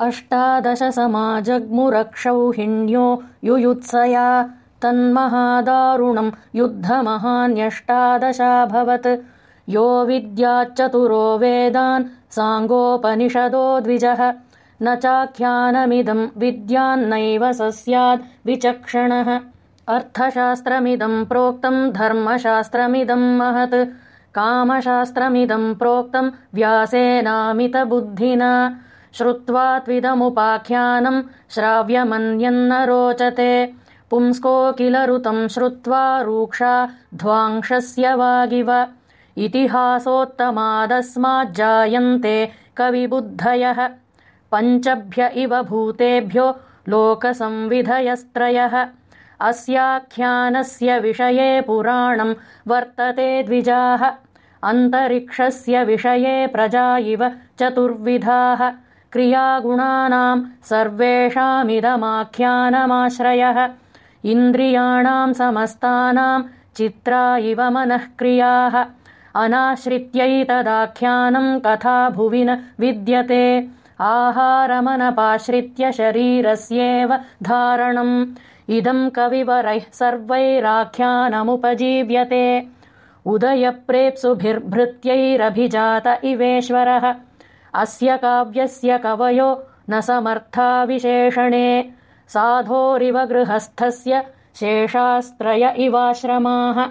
अष्टादशसमाजग्मुरक्षौहिण्यो युयुत्सया तन्महादारुणम् युद्धमहान्यष्टादशाभवत्। यो विद्याच्चतुरो वेदान् साङ्गोपनिषदो द्विजः। न चाख्यानमिदम् विद्यान्नैव स स्याद् विचक्षणः। अर्थशास्त्रमिदम् प्रोक्तम् धर्मशास्त्रमिदम् महत्। कामशास्त्रमिदम् प्रोक्तम् व्यासेनामितबुद्धिना श्रुत्वा त्विदमुपाख्यानम् श्राव्यमन्यन्न रोचते पुंस्को किल ऋतम् श्रुत्वा रूक्षा ध्वांशस्य वागिव। इतिहासोत्तमादस्माज्जायन्ते कविबुद्धयः। पञ्चभ्य इव भूतेभ्यो लोकसंविधयस्त्रयः। अस्याख्यानस्य विषये पुराणम् वर्तते द्विजाः। अन्तरिक्षस्य विषये प्रजा इव चतुर्विधाः क्रियागुणानाम् सर्वेषामिदमाख्यानमाश्रयः। इन्द्रियाणाम् समस्तानाम् चित्रा इव मनःक्रियाः अनाश्रित्यैतदाख्यानम् कथा भुवि न विद्यते। आहारमनपाश्रित्य शरीरस्येव धारणम्। इदम् कविवरैः सर्वैराख्यानमुपजीव्यते। उदयप्रेप्सुभिर्भृत्यैरभिजात इवेश्वरः अस्य काव्यस्य कवयो न समर्था विशेषणे साधोरिव गृहस्थस्य शेषास्त्रय इवाश्रमाः।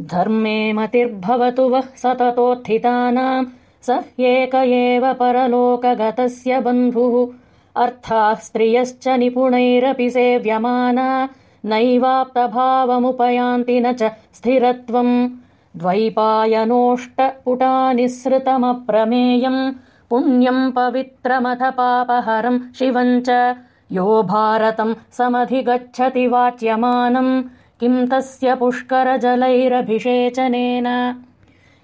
धर्मे मतिर्भवतु वः सततोत्थितानाम् स ह्येक एव परलोकगतस्य बन्धुः। अर्थाः स्त्रियश्च निपुणैरपि सेव्यमाना नैवाप्तभावमुपयान्ति न च स्थिरत्वम् द्वैपायनोष्टपुटानिःसृतमप्रमेयम् पुण्यम् पवित्रमथ पापहरम् शिवम् च यो भारतम् समधिगच्छति वाच्यमानम् किम् तस्य पुष्करजलैरभिषेचनेन।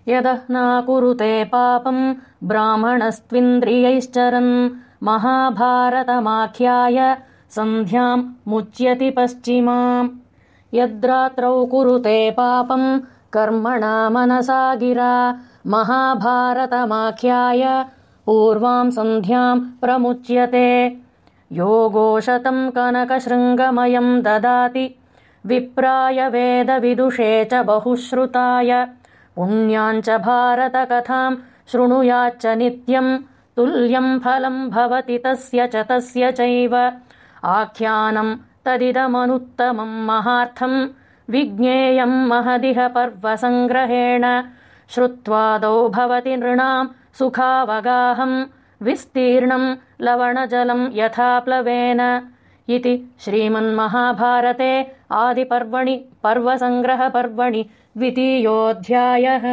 यदः नाकुरुते पापम् ब्राह्मणस्त्विन्द्रियैश्चरन् महाभारतमाख्याय सन्ध्याम् मुच्यति पश्चिमाम्। यद्रात्रौ कुरुते पापम् कर्मणा मनसा गिरा। महाभारतमाख्याय पूर्वाम् सन्ध्याम् प्रमुच्यते। योगोशतम् कनकशृङ्गमयम् ददाति। विप्राय वेदविदुषे च बहुश्रुताय। पुण्याञ्च भारतकथाम् शृणुयाच्च नित्यम् तुल्यम् फलम् भवति तस्य च तस्य चैव। आख्यानम् तदिदमनुत्तमम् महार्थम् विज्ञेयम् महदिह पर्वसङ्ग्रहेण। श्रुत्वादौ भवति नृणाम् सुखावगाहम् विस्तीर्णम् लवणजलम् यथा प्लवेन इति श्रीमन्महाभारते आदिपर्वणि पर्वसङ्ग्रहपर्वणि द्वितीयोऽध्यायः